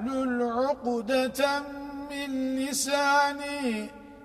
واحلل عقدة من لساني